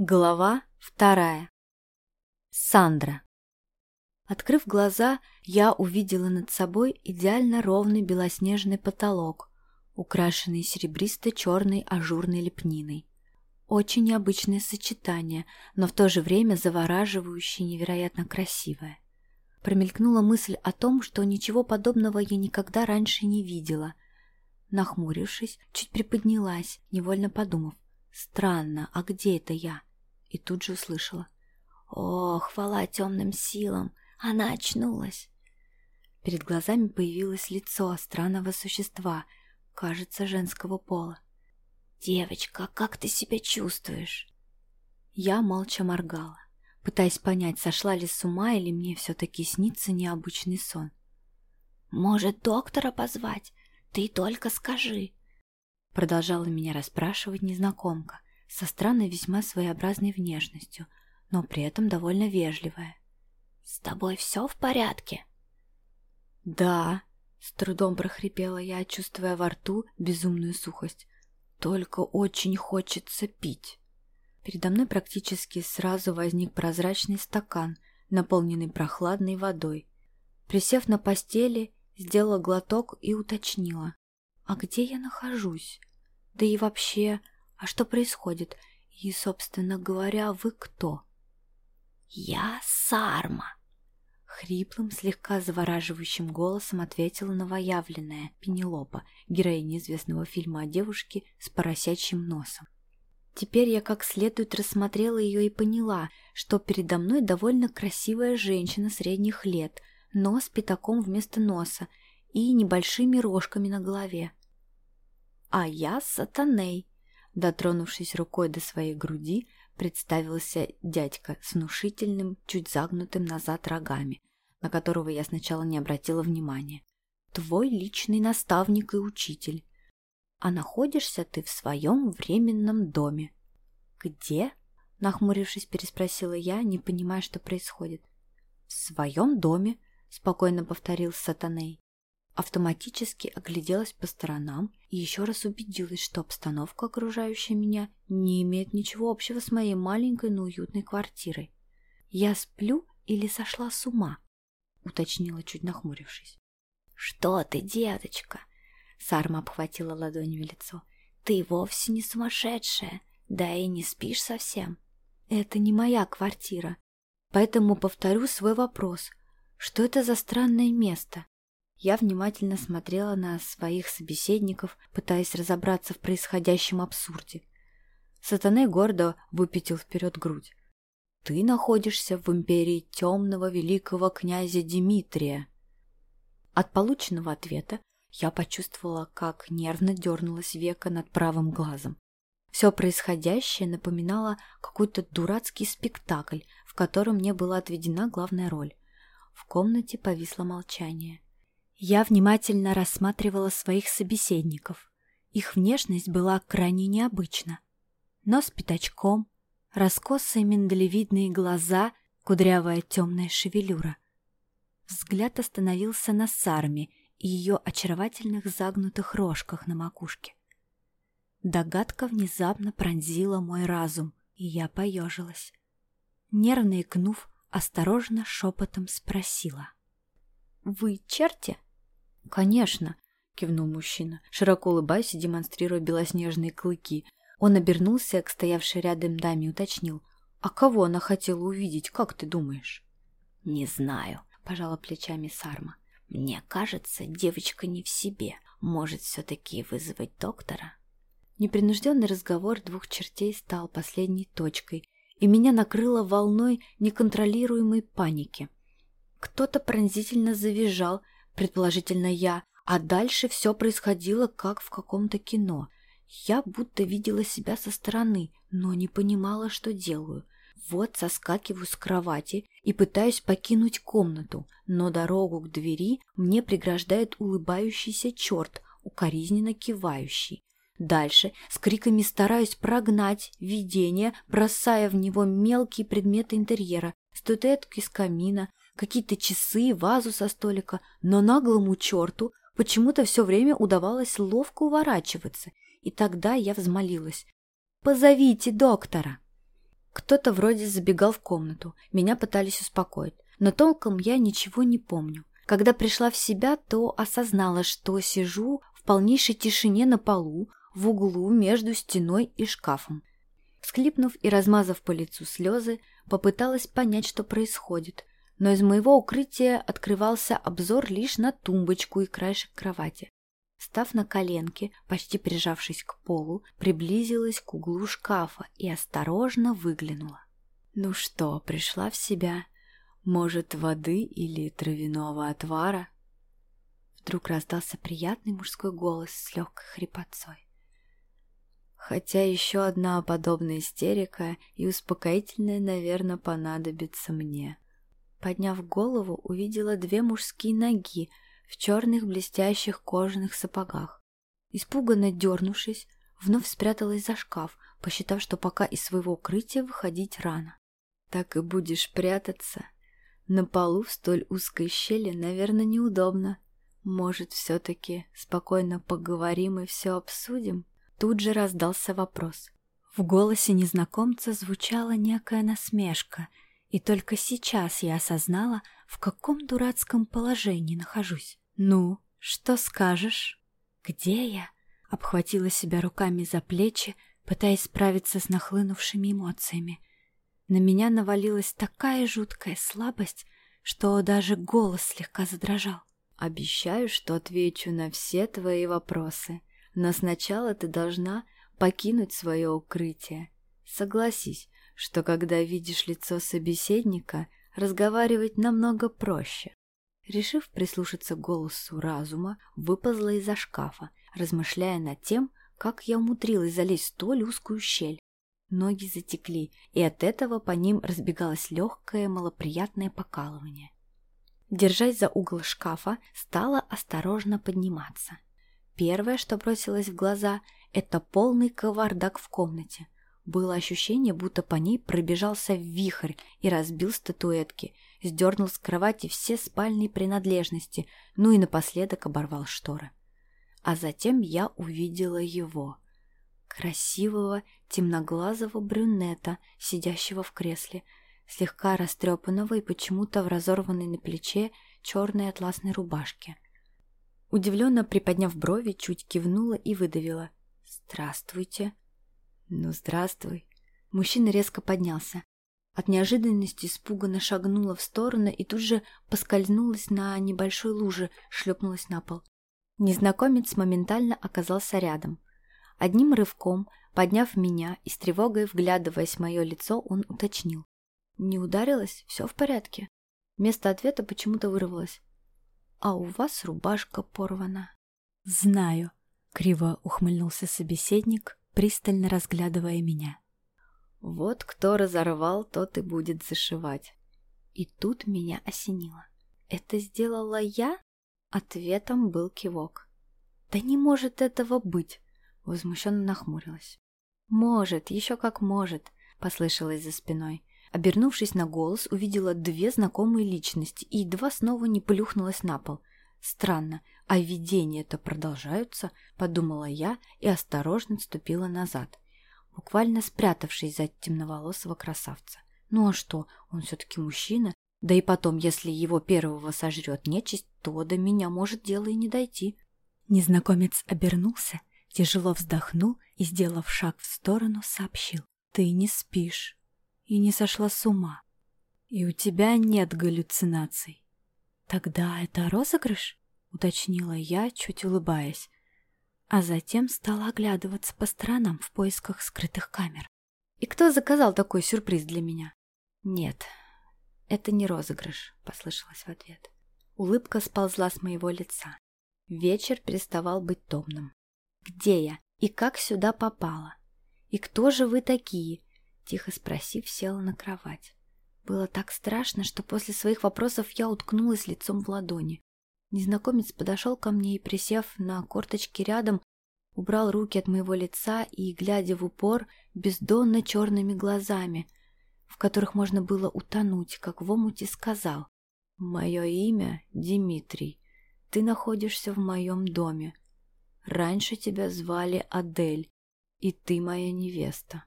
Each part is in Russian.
Глава вторая. Сандра. Открыв глаза, я увидела над собой идеально ровный белоснежный потолок, украшенный серебристо-черной ажурной лепниной. Очень необычное сочетание, но в то же время завораживающее невероятно красивое. Промелькнула мысль о том, что ничего подобного я никогда раньше не видела. Нахмурившись, чуть приподнялась, невольно подумав, «Странно, а где это я?» И тут же услышала. «О, хвала темным силам! Она очнулась!» Перед глазами появилось лицо странного существа, кажется, женского пола. «Девочка, как ты себя чувствуешь?» Я молча моргала, пытаясь понять, сошла ли с ума или мне все-таки снится необычный сон. «Может, доктора позвать? Ты только скажи!» Продолжала меня расспрашивать незнакомка, со странной весьма своеобразной внешностью, но при этом довольно вежливая. «С тобой все в порядке?» «Да», — с трудом прохрипела я, чувствуя во рту безумную сухость. «Только очень хочется пить». Передо мной практически сразу возник прозрачный стакан, наполненный прохладной водой. Присев на постели, сделала глоток и уточнила. «А где я нахожусь? Да и вообще, а что происходит? И, собственно говоря, вы кто? Я Сарма. Хриплым, слегка завораживающим голосом ответила новоявленная Пенелопа, героиня известного фильма о девушке с поросячьим носом. Теперь я как следует рассмотрела ее и поняла, что передо мной довольно красивая женщина средних лет, но с пятаком вместо носа и небольшими рожками на голове. А я Сатаней, Дотронувшись рукой до своей груди, представился дядька с внушительным, чуть загнутым назад рогами, на которого я сначала не обратила внимания. «Твой личный наставник и учитель. А находишься ты в своем временном доме». «Где?» — нахмурившись, переспросила я, не понимая, что происходит. «В своем доме», — спокойно повторил Сатаней автоматически огляделась по сторонам и еще раз убедилась, что обстановка, окружающая меня, не имеет ничего общего с моей маленькой, но уютной квартирой. «Я сплю или сошла с ума?» — уточнила, чуть нахмурившись. «Что ты, деточка?» — Сарма обхватила ладонями лицо. «Ты вовсе не сумасшедшая, да и не спишь совсем. Это не моя квартира, поэтому повторю свой вопрос. Что это за странное место?» Я внимательно смотрела на своих собеседников, пытаясь разобраться в происходящем абсурде. Сатаней гордо выпятил вперед грудь. «Ты находишься в империи темного великого князя Дмитрия». От полученного ответа я почувствовала, как нервно дернулась века над правым глазом. Все происходящее напоминало какой-то дурацкий спектакль, в котором мне была отведена главная роль. В комнате повисло молчание. Я внимательно рассматривала своих собеседников. Их внешность была крайне необычна. Нос пятачком, раскосые миндалевидные глаза, кудрявая темная шевелюра. Взгляд остановился на Сарме и ее очаровательных загнутых рожках на макушке. Догадка внезапно пронзила мой разум, и я поежилась. Нервно икнув, осторожно шепотом спросила. «Вы черти?» «Конечно», — кивнул мужчина, широко улыбаясь и демонстрируя белоснежные клыки. Он обернулся к стоявшей рядом даме и уточнил. «А кого она хотела увидеть, как ты думаешь?» «Не знаю», — пожала плечами Сарма. «Мне кажется, девочка не в себе. Может, все-таки вызвать доктора?» Непринужденный разговор двух чертей стал последней точкой, и меня накрыло волной неконтролируемой паники. Кто-то пронзительно завизжал, предположительно я, а дальше все происходило как в каком-то кино. Я будто видела себя со стороны, но не понимала, что делаю. Вот соскакиваю с кровати и пытаюсь покинуть комнату, но дорогу к двери мне преграждает улыбающийся черт, укоризненно кивающий. Дальше с криками стараюсь прогнать видение, бросая в него мелкие предметы интерьера, статуэтки с камина, какие-то часы, вазу со столика, но наглому черту почему-то все время удавалось ловко уворачиваться, и тогда я взмолилась. «Позовите доктора!» Кто-то вроде забегал в комнату, меня пытались успокоить, но толком я ничего не помню. Когда пришла в себя, то осознала, что сижу в полнейшей тишине на полу, в углу между стеной и шкафом. Склипнув и размазав по лицу слезы, попыталась понять, что происходит, но из моего укрытия открывался обзор лишь на тумбочку и краешек кровати. Став на коленки, почти прижавшись к полу, приблизилась к углу шкафа и осторожно выглянула. Ну что, пришла в себя? Может, воды или травяного отвара? Вдруг раздался приятный мужской голос с легкой хрипотцой. Хотя еще одна подобная истерика и успокоительная, наверное, понадобится мне. Подняв голову, увидела две мужские ноги в черных блестящих кожаных сапогах. Испуганно дернувшись, вновь спряталась за шкаф, посчитав, что пока из своего укрытия выходить рано. Так и будешь прятаться. На полу в столь узкой щели, наверное, неудобно. Может, все-таки спокойно поговорим и все обсудим? Тут же раздался вопрос. В голосе незнакомца звучала некая насмешка, и только сейчас я осознала, в каком дурацком положении нахожусь. «Ну, что скажешь?» «Где я?» Обхватила себя руками за плечи, пытаясь справиться с нахлынувшими эмоциями. На меня навалилась такая жуткая слабость, что даже голос слегка задрожал. «Обещаю, что отвечу на все твои вопросы», но сначала ты должна покинуть свое укрытие. Согласись, что когда видишь лицо собеседника, разговаривать намного проще. Решив прислушаться к голосу разума, выползла из-за шкафа, размышляя над тем, как я умудрилась залезть в столь узкую щель. Ноги затекли, и от этого по ним разбегалось легкое малоприятное покалывание. Держась за угол шкафа, стала осторожно подниматься. Первое, что бросилось в глаза, это полный кавардак в комнате. Было ощущение, будто по ней пробежался вихрь и разбил статуэтки, сдернул с кровати все спальные принадлежности, ну и напоследок оборвал шторы. А затем я увидела его. Красивого, темноглазого брюнета, сидящего в кресле, слегка растрепанного и почему-то в разорванной на плече черной атласной рубашке. Удивленно приподняв брови, чуть кивнула и выдавила. «Здравствуйте». «Ну, здравствуй». Мужчина резко поднялся. От неожиданности испуганно шагнула в сторону и тут же поскользнулась на небольшой луже, шлепнулась на пол. Незнакомец моментально оказался рядом. Одним рывком, подняв меня и с тревогой вглядываясь в мое лицо, он уточнил. «Не ударилась? Все в порядке?» Вместо ответа почему-то вырвалось а у вас рубашка порвана». «Знаю», — криво ухмыльнулся собеседник, пристально разглядывая меня. «Вот кто разорвал, тот и будет зашивать». И тут меня осенило. «Это сделала я?» Ответом был кивок. «Да не может этого быть!» Возмущенно нахмурилась. «Может, еще как может!» Послышалось за спиной. Обернувшись на голос, увидела две знакомые личности и едва снова не плюхнулась на пол. Странно, а видения-то продолжаются, подумала я и осторожно отступила назад, буквально спрятавшись за темноволосого красавца. Ну а что, он все-таки мужчина, да и потом, если его первого сожрет нечисть, то до меня может дело и не дойти. Незнакомец обернулся, тяжело вздохнул и, сделав шаг в сторону, сообщил. «Ты не спишь и не сошла с ума. И у тебя нет галлюцинаций. Тогда это розыгрыш? Уточнила я, чуть улыбаясь. А затем стала оглядываться по сторонам в поисках скрытых камер. И кто заказал такой сюрприз для меня? Нет, это не розыгрыш, послышалось в ответ. Улыбка сползла с моего лица. Вечер переставал быть томным. Где я? И как сюда попала? И кто же вы такие? Тихо спросив, села на кровать. Было так страшно, что после своих вопросов я уткнулась лицом в ладони. Незнакомец подошел ко мне и, присев на корточки рядом, убрал руки от моего лица и, глядя в упор, бездонно черными глазами, в которых можно было утонуть, как в омуте сказал. «Мое имя Дмитрий. Ты находишься в моем доме. Раньше тебя звали Адель, и ты моя невеста».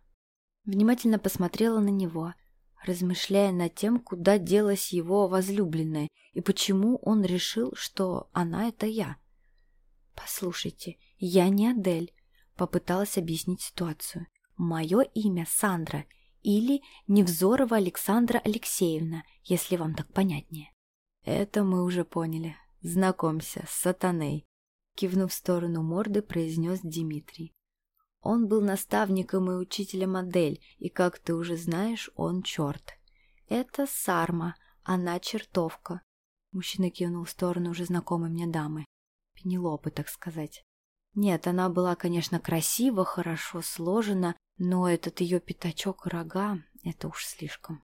Внимательно посмотрела на него, размышляя над тем, куда делась его возлюбленная и почему он решил, что она — это я. «Послушайте, я не Адель», — попыталась объяснить ситуацию. «Мое имя Сандра или Невзорова Александра Алексеевна, если вам так понятнее». «Это мы уже поняли. Знакомься с сатаной», — кивнув в сторону морды, произнес Дмитрий. Он был наставником и учителем модель, и, как ты уже знаешь, он черт. Это Сарма, она чертовка. Мужчина кивнул в сторону уже знакомой мне дамы. Пенелопы, так сказать. Нет, она была, конечно, красива, хорошо сложена, но этот ее пятачок рога — это уж слишком.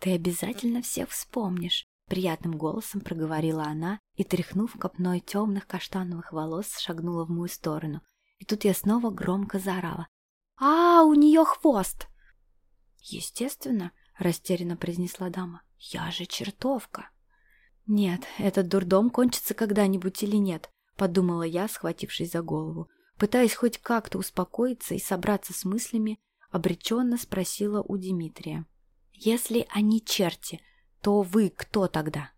«Ты обязательно всех вспомнишь», — приятным голосом проговорила она и, тряхнув копной темных каштановых волос, шагнула в мою сторону — и тут я снова громко заорала. «А, у нее хвост!» «Естественно», — растерянно произнесла дама. «Я же чертовка!» «Нет, этот дурдом кончится когда-нибудь или нет», — подумала я, схватившись за голову. Пытаясь хоть как-то успокоиться и собраться с мыслями, обреченно спросила у Дмитрия. «Если они черти, то вы кто тогда?»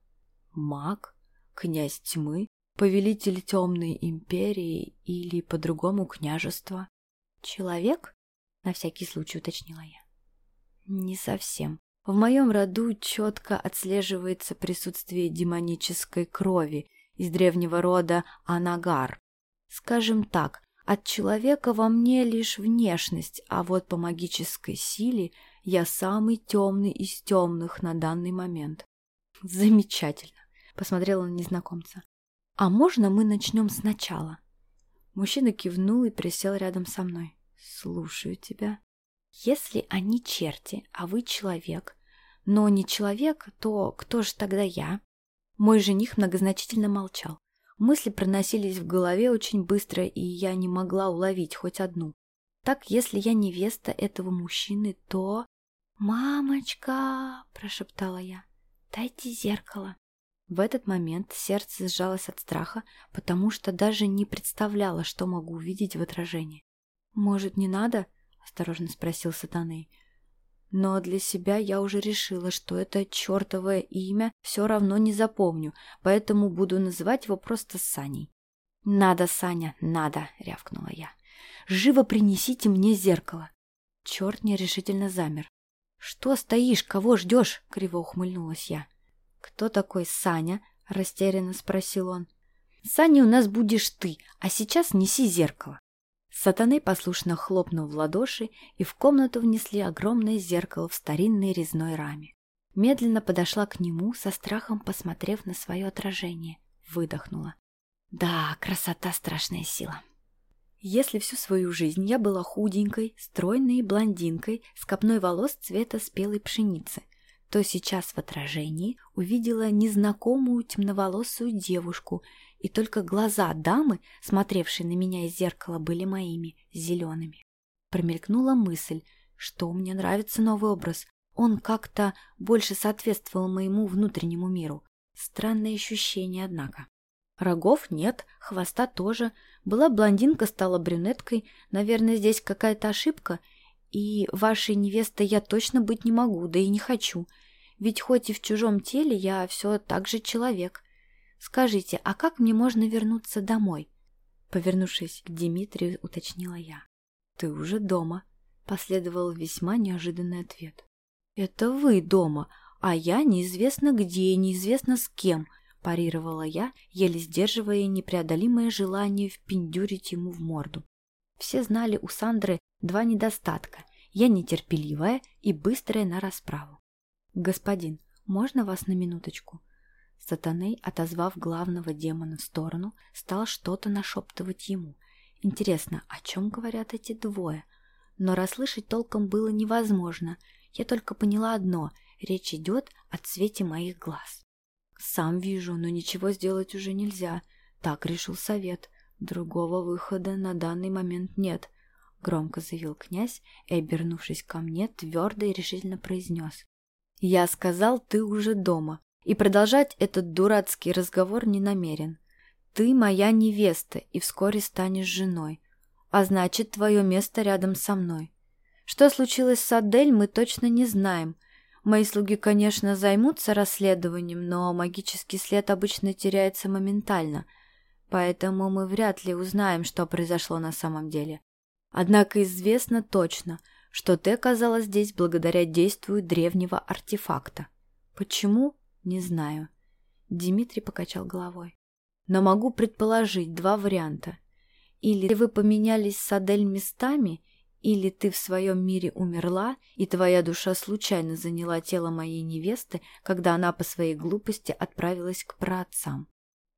«Маг? Князь тьмы?» Повелитель темной империи или по-другому княжества. Человек? На всякий случай уточнила я. Не совсем. В моем роду четко отслеживается присутствие демонической крови из древнего рода Анагар. Скажем так, от человека во мне лишь внешность, а вот по магической силе я самый темный из темных на данный момент. Замечательно, посмотрела на незнакомца. «А можно мы начнем сначала?» Мужчина кивнул и присел рядом со мной. «Слушаю тебя». «Если они черти, а вы человек, но не человек, то кто же тогда я?» Мой жених многозначительно молчал. Мысли проносились в голове очень быстро, и я не могла уловить хоть одну. Так, если я невеста этого мужчины, то... «Мамочка!» – прошептала я. «Дайте зеркало». В этот момент сердце сжалось от страха, потому что даже не представляла, что могу увидеть в отражении. «Может, не надо?» – осторожно спросил Сатаны. Но для себя я уже решила, что это чертовое имя все равно не запомню, поэтому буду называть его просто Саней. «Надо, Саня, надо!» — рявкнула я. «Живо принесите мне зеркало!» Черт нерешительно замер. «Что стоишь? Кого ждешь?» — криво ухмыльнулась я. «Кто такой Саня?» – растерянно спросил он. «Саня у нас будешь ты, а сейчас неси зеркало». Сатаны послушно хлопнул в ладоши, и в комнату внесли огромное зеркало в старинной резной раме. Медленно подошла к нему, со страхом посмотрев на свое отражение. Выдохнула. «Да, красота — страшная сила». Если всю свою жизнь я была худенькой, стройной блондинкой с копной волос цвета спелой пшеницы – то сейчас в отражении увидела незнакомую темноволосую девушку, и только глаза дамы, смотревшей на меня из зеркала, были моими, зелеными. Промелькнула мысль, что мне нравится новый образ. Он как-то больше соответствовал моему внутреннему миру. Странное ощущение, однако. Рогов нет, хвоста тоже. Была блондинка, стала брюнеткой. Наверное, здесь какая-то ошибка — и вашей невестой я точно быть не могу, да и не хочу. Ведь хоть и в чужом теле, я все так же человек. Скажите, а как мне можно вернуться домой?» Повернувшись к Дмитрию, уточнила я. «Ты уже дома», — последовал весьма неожиданный ответ. «Это вы дома, а я неизвестно где, неизвестно с кем», — парировала я, еле сдерживая непреодолимое желание впендюрить ему в морду. Все знали у Сандры два недостатка. Я нетерпеливая и быстрая на расправу. «Господин, можно вас на минуточку?» Сатаней, отозвав главного демона в сторону, стал что-то нашептывать ему. Интересно, о чем говорят эти двое? Но расслышать толком было невозможно. Я только поняла одно — речь идет о цвете моих глаз. «Сам вижу, но ничего сделать уже нельзя», — так решил совет. «Другого выхода на данный момент нет», — громко заявил князь и, обернувшись ко мне, твердо и решительно произнес. «Я сказал, ты уже дома, и продолжать этот дурацкий разговор не намерен. Ты моя невеста и вскоре станешь женой, а значит, твое место рядом со мной. Что случилось с Адель, мы точно не знаем. Мои слуги, конечно, займутся расследованием, но магический след обычно теряется моментально, поэтому мы вряд ли узнаем, что произошло на самом деле. Однако известно точно, что ты оказалась здесь благодаря действию древнего артефакта. Почему? Не знаю. Дмитрий покачал головой. Но могу предположить два варианта. Или вы поменялись с Адель местами, или ты в своем мире умерла, и твоя душа случайно заняла тело моей невесты, когда она по своей глупости отправилась к праотцам.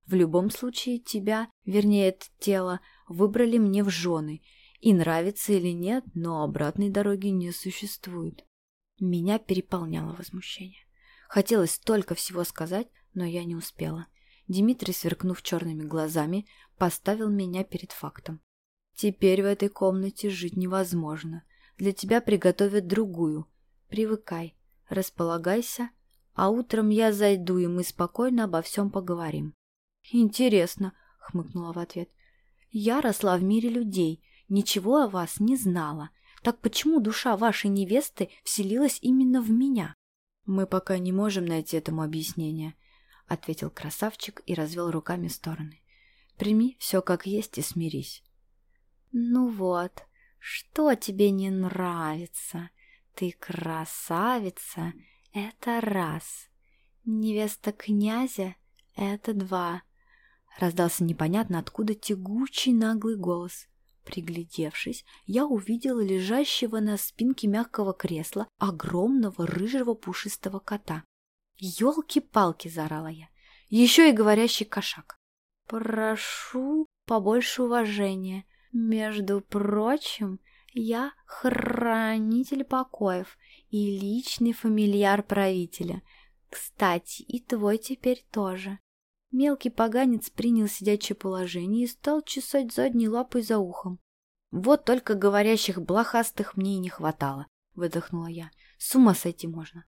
В любом случае тебя, вернее это тело, выбрали мне в жены, и нравится или нет, но обратной дороги не существует. Меня переполняло возмущение. Хотелось столько всего сказать, но я не успела. Дмитрий, сверкнув черными глазами, поставил меня перед фактом. «Теперь в этой комнате жить невозможно. Для тебя приготовят другую. Привыкай, располагайся, а утром я зайду, и мы спокойно обо всем поговорим». «Интересно», — хмыкнула в ответ. «Я росла в мире людей, ничего о вас не знала. Так почему душа вашей невесты вселилась именно в меня?» «Мы пока не можем найти этому объяснение», — ответил красавчик и развел руками в стороны. «Прими все как есть и смирись». «Ну вот, что тебе не нравится? Ты красавица — это раз. Невеста князя — это два». Раздался непонятно откуда тягучий наглый голос. Приглядевшись, я увидела лежащего на спинке мягкого кресла огромного рыжего пушистого кота. «Елки-палки!» — заорала я. «Еще и говорящий кошак!» «Прошу побольше уважения. Между прочим, я хранитель покоев и личный фамильяр правителя. Кстати, и твой теперь тоже. Мелкий поганец принял сидячее положение и стал чесать задней лапой за ухом. «Вот только говорящих блохастых мне и не хватало», — выдохнула я. «С ума сойти можно».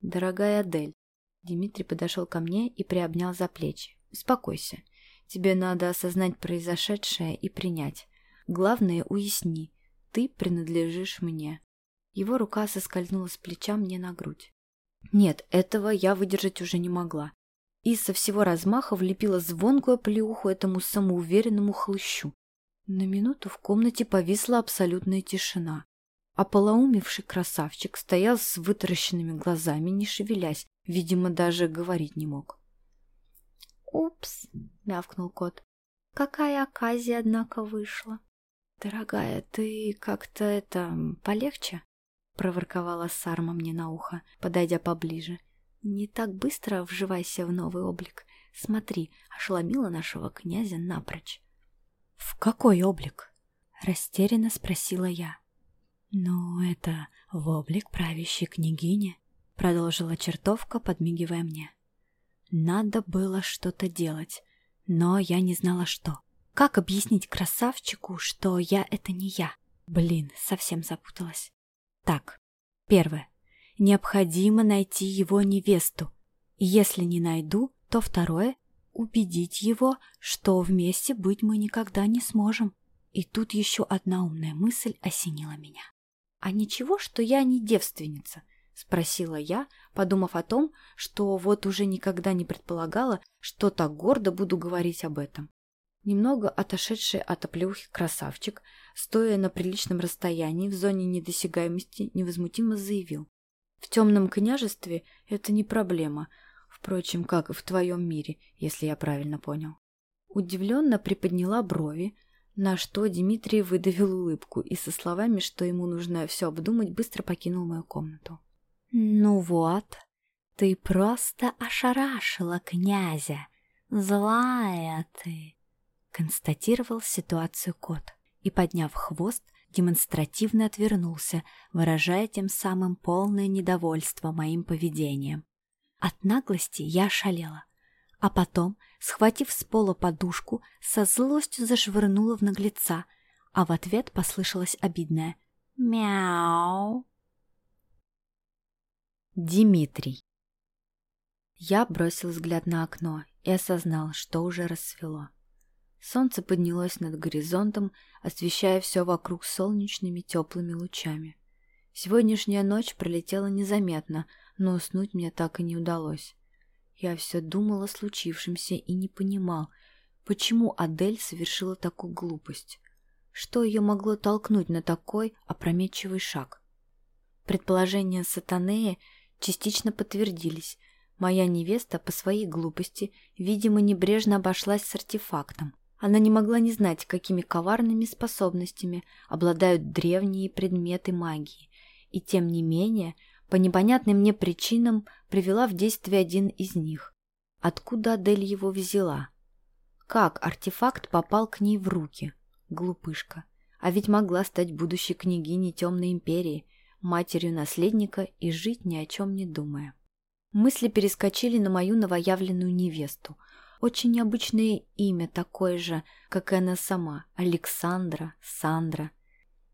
«Дорогая Адель», — Дмитрий подошел ко мне и приобнял за плечи. «Успокойся. Тебе надо осознать произошедшее и принять. Главное, уясни, ты принадлежишь мне». Его рука соскользнула с плеча мне на грудь. Нет, этого я выдержать уже не могла и со всего размаха влепила звонкую плеуху этому самоуверенному хлыщу. На минуту в комнате повисла абсолютная тишина. А полоумевший красавчик стоял с вытаращенными глазами, не шевелясь, видимо, даже говорить не мог. «Упс!» — мявкнул кот. «Какая оказия, однако, вышла!» «Дорогая, ты как-то это... полегче?» — проворковала Сарма мне на ухо, подойдя поближе. Не так быстро вживайся в новый облик. Смотри, ошеломила нашего князя напрочь. — В какой облик? — растерянно спросила я. — Ну, это в облик правящей княгини, — продолжила чертовка, подмигивая мне. Надо было что-то делать, но я не знала что. Как объяснить красавчику, что я — это не я? Блин, совсем запуталась. Так, первое. Необходимо найти его невесту. если не найду, то второе — убедить его, что вместе быть мы никогда не сможем. И тут еще одна умная мысль осенила меня. «А ничего, что я не девственница?» — спросила я, подумав о том, что вот уже никогда не предполагала, что так гордо буду говорить об этом. Немного отошедший от оплеухи красавчик, стоя на приличном расстоянии в зоне недосягаемости, невозмутимо заявил. В темном княжестве это не проблема, впрочем, как и в твоем мире, если я правильно понял. Удивленно приподняла брови, на что Дмитрий выдавил улыбку и со словами, что ему нужно все обдумать, быстро покинул мою комнату. «Ну вот, ты просто ошарашила князя. Злая ты!» Констатировал ситуацию кот и, подняв хвост, демонстративно отвернулся, выражая тем самым полное недовольство моим поведением. От наглости я шалела, а потом, схватив с пола подушку, со злостью зашвырнула в наглеца, а в ответ послышалось обидное «Мяу». Димитрий Я бросил взгляд на окно и осознал, что уже рассвело. Солнце поднялось над горизонтом, освещая все вокруг солнечными теплыми лучами. Сегодняшняя ночь пролетела незаметно, но уснуть мне так и не удалось. Я все думал о случившемся и не понимал, почему Адель совершила такую глупость. Что ее могло толкнуть на такой опрометчивый шаг? Предположения Сатанея частично подтвердились. Моя невеста по своей глупости, видимо, небрежно обошлась с артефактом. Она не могла не знать, какими коварными способностями обладают древние предметы магии, и тем не менее, по непонятным мне причинам, привела в действие один из них. Откуда Адель его взяла? Как артефакт попал к ней в руки? Глупышка. А ведь могла стать будущей княгиней Темной Империи, матерью наследника и жить ни о чем не думая. Мысли перескочили на мою новоявленную невесту. Очень необычное имя, такое же, как и она сама. Александра, Сандра.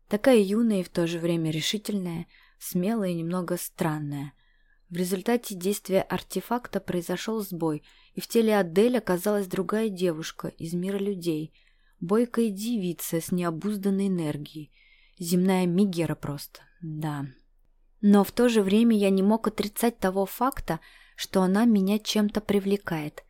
Такая юная и в то же время решительная, смелая и немного странная. В результате действия артефакта произошел сбой, и в теле Адель оказалась другая девушка из мира людей. Бойкая девица с необузданной энергией. Земная Мигера просто, да. Но в то же время я не мог отрицать того факта, что она меня чем-то привлекает.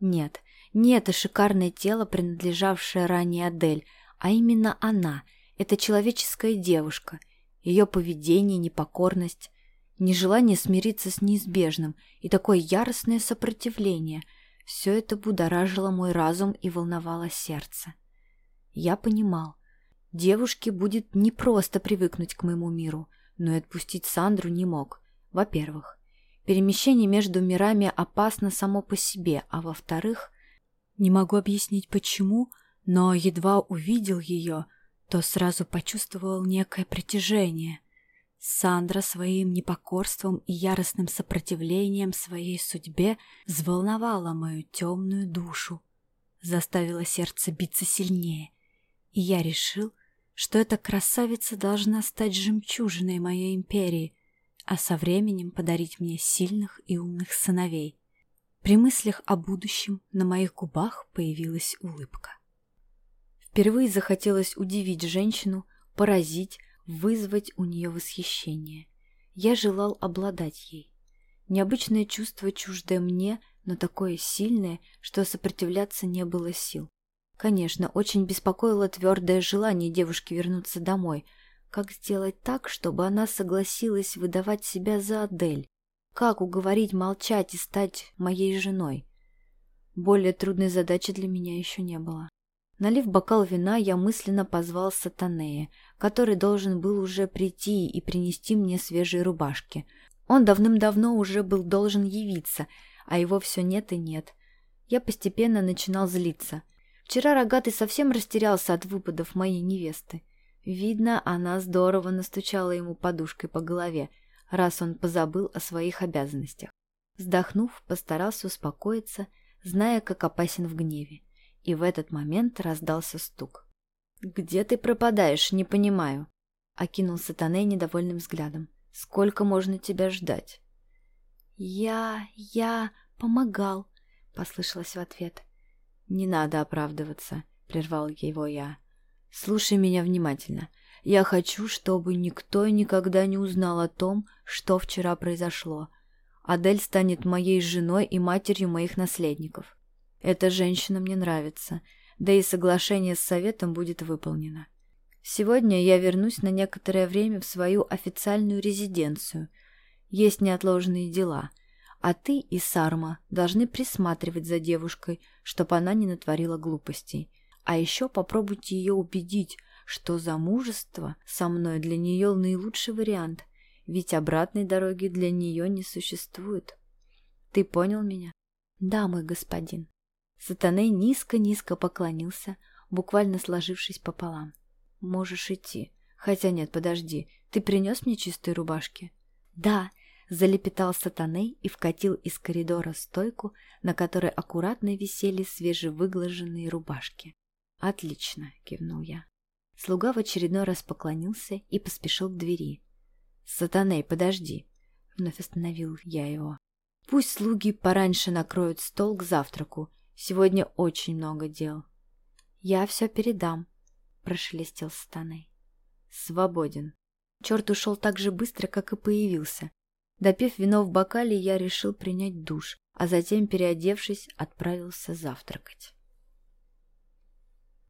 Нет, не это шикарное тело, принадлежавшее ранее Адель, а именно она, эта человеческая девушка, ее поведение, непокорность, нежелание смириться с неизбежным и такое яростное сопротивление – все это будоражило мой разум и волновало сердце. Я понимал, девушке будет непросто привыкнуть к моему миру – но и отпустить Сандру не мог. Во-первых, перемещение между мирами опасно само по себе, а во-вторых, не могу объяснить почему, но едва увидел ее, то сразу почувствовал некое притяжение. Сандра своим непокорством и яростным сопротивлением своей судьбе взволновала мою темную душу, заставила сердце биться сильнее, и я решил, что эта красавица должна стать жемчужиной моей империи, а со временем подарить мне сильных и умных сыновей. При мыслях о будущем на моих губах появилась улыбка. Впервые захотелось удивить женщину, поразить, вызвать у нее восхищение. Я желал обладать ей. Необычное чувство чуждое мне, но такое сильное, что сопротивляться не было сил. Конечно, очень беспокоило твердое желание девушки вернуться домой. Как сделать так, чтобы она согласилась выдавать себя за Адель? Как уговорить молчать и стать моей женой? Более трудной задачи для меня еще не было. Налив бокал вина, я мысленно позвал Сатанея, который должен был уже прийти и принести мне свежие рубашки. Он давным-давно уже был должен явиться, а его все нет и нет. Я постепенно начинал злиться – Вчера Рогатый совсем растерялся от выпадов моей невесты. Видно, она здорово настучала ему подушкой по голове, раз он позабыл о своих обязанностях. Вздохнув, постарался успокоиться, зная, как опасен в гневе. И в этот момент раздался стук. «Где ты пропадаешь? Не понимаю», — окинул Сатане недовольным взглядом. «Сколько можно тебя ждать?» «Я... я... помогал», — послышалось в ответ. «Не надо оправдываться», — прервал его я. «Слушай меня внимательно. Я хочу, чтобы никто никогда не узнал о том, что вчера произошло. Адель станет моей женой и матерью моих наследников. Эта женщина мне нравится, да и соглашение с советом будет выполнено. Сегодня я вернусь на некоторое время в свою официальную резиденцию. Есть неотложные дела — а ты и Сарма должны присматривать за девушкой, чтобы она не натворила глупостей. А еще попробуйте ее убедить, что замужество со мной для нее наилучший вариант, ведь обратной дороги для нее не существует. Ты понял меня? Да, мой господин. Сатаней низко-низко поклонился, буквально сложившись пополам. Можешь идти. Хотя нет, подожди, ты принес мне чистые рубашки? Да, залепетал сатаней и вкатил из коридора стойку, на которой аккуратно висели свежевыглаженные рубашки. «Отлично!» — кивнул я. Слуга в очередной раз поклонился и поспешил к двери. «Сатаней, подожди!» — вновь остановил я его. «Пусть слуги пораньше накроют стол к завтраку. Сегодня очень много дел». «Я все передам», — прошелестел Сатаней. «Свободен», Черт ушел так же быстро, как и появился. Допив вино в бокале, я решил принять душ, а затем, переодевшись, отправился завтракать.